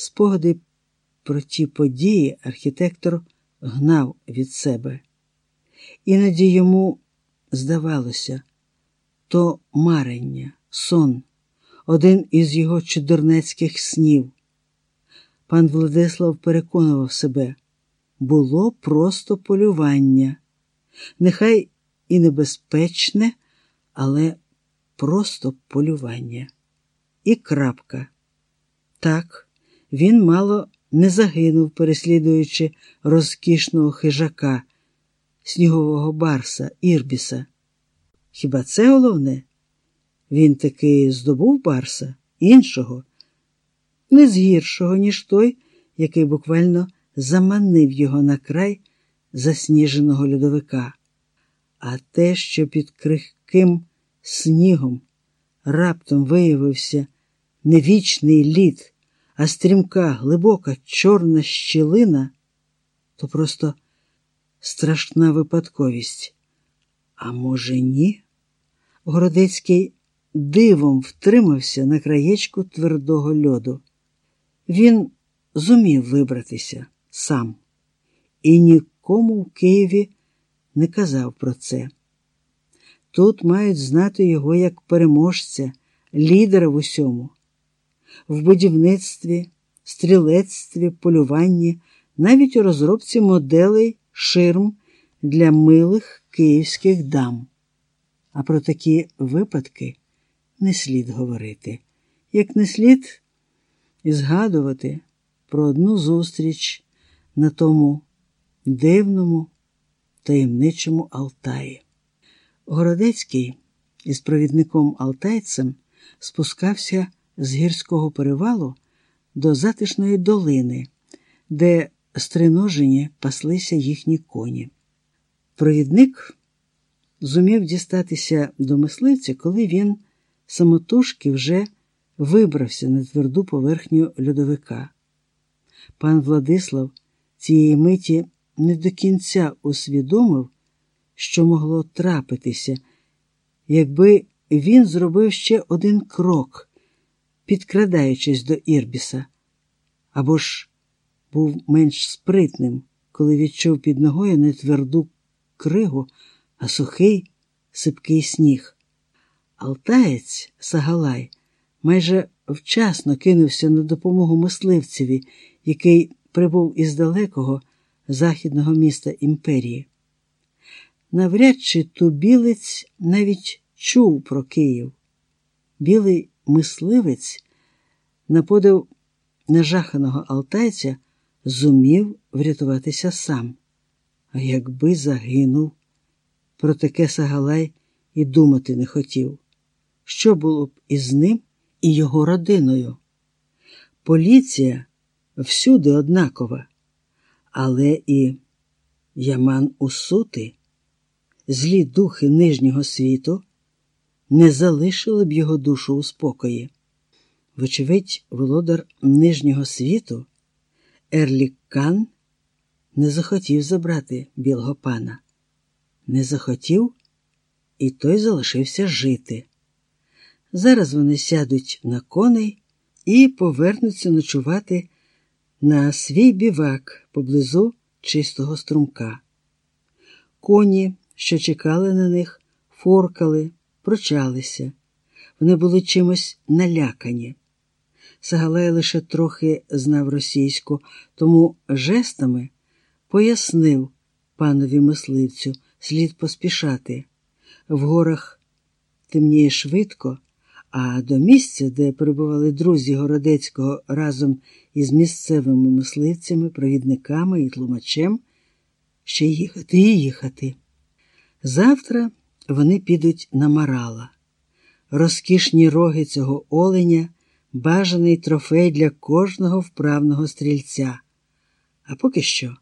Спогади про ті події архітектор гнав від себе. Іноді йому здавалося, то марення, сон, один із його чудернецьких снів. Пан Владислав переконував себе, було просто полювання, нехай і небезпечне, але просто полювання. І крапка. Так, він мало не загинув, переслідуючи розкішного хижака, снігового барса, Ірбіса. Хіба це головне? Він таки здобув барса, іншого, не з гіршого, ніж той, який буквально заманив його на край засніженого льодовика. А те, що під крихким снігом раптом виявився не вічний лід, а стрімка, глибока чорна щілина, то просто страшна випадковість. А може, ні? Городецький дивом втримався на краєчку твердого льоду. Він зумів вибратися сам і нікому в Києві не казав про це. Тут мають знати його як переможця, лідера в усьому, в будівництві, стрілецтві, полюванні, навіть у розробці моделей ширм для милих київських дам. А про такі випадки не слід говорити, як не слід і згадувати про одну зустріч на тому дивному таємничому Алтаї. Городецький із провідником Алтайцем спускався з гірського перевалу до затишної долини, де стриножені паслися їхні коні. Провідник зумів дістатися до мисливця, коли він самотужки вже вибрався на тверду поверхню льодовика. Пан Владислав цієї миті не до кінця усвідомив, що могло трапитися, якби він зробив ще один крок, підкрадаючись до Ірбіса, або ж був менш спритним, коли відчув під ногою не тверду кригу, а сухий сипкий сніг. Алтаєць Сагалай майже вчасно кинувся на допомогу мисливцеві, який прибув із далекого західного міста імперії. Навряд чи тубілець навіть чув про Київ. Білий мисливець, на подив нажаханого алтайця, зумів врятуватися сам. А якби загинув, про таке Сагалай і думати не хотів. Що було б із ним і його родиною? Поліція всюди однакова, але і Яман Усути, злі духи нижнього світу, не залишили б його душу у спокої. Вочевидь, володар нижнього світу, Ерлік Кан, не захотів забрати білого пана. Не захотів, і той залишився жити. Зараз вони сядуть на коней і повернуться ночувати на свій бівак поблизу чистого струмка. Коні, що чекали на них, форкали, прочалися. Вони були чимось налякані. Сагалай лише трохи знав російську, тому жестами пояснив панові мисливцю, слід поспішати. В горах темніє швидко, а до місця, де перебували друзі Городецького разом із місцевими мисливцями, провідниками і тлумачем, ще їхати і їхати. Завтра вони підуть на Марала. Розкішні роги цього оленя, бажаний трофей для кожного вправного стрільця. А поки що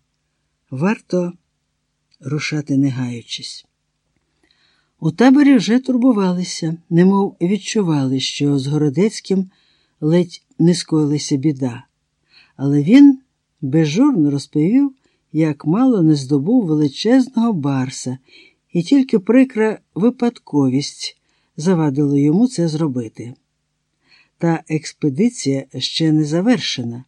варто рушати не гаючись. У таборі вже турбувалися, немов відчували, що з Городецьким ледь не скоїлася біда, але він безжурно розповів, як мало не здобув величезного барса, і тільки прикра випадковість завадила йому це зробити. Та експедиція ще не завершена.